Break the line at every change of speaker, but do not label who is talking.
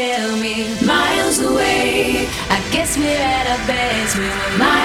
tell me miles away. I guess we're at our best. We were miles away.